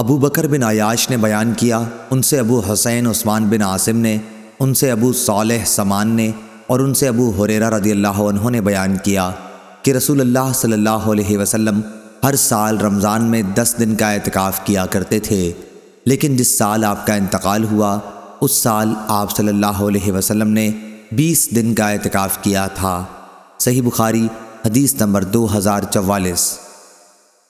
ابو بکر بن عیاش نے بیان کیا، ان سے ابو حسین، عثمان بن عاصم نے، ان سے ابو صالح، سمان نے اور ان سے ابو حریرہ رضی اللہ عنہ نے بیان کیا کہ رسول اللہ صلی اللہ علیہ وسلم ہر سال رمضان میں دس دن کا اعتکاف کیا کرتے تھے۔ لیکن جس سال آپ کا انتقال ہوا، اس سال آپ صلی اللہ علیہ وسلم نے بیس دن کا اعتکاف کیا تھا۔ صحیح بخاری، حدیث نمبر دو ہزار چوالیس۔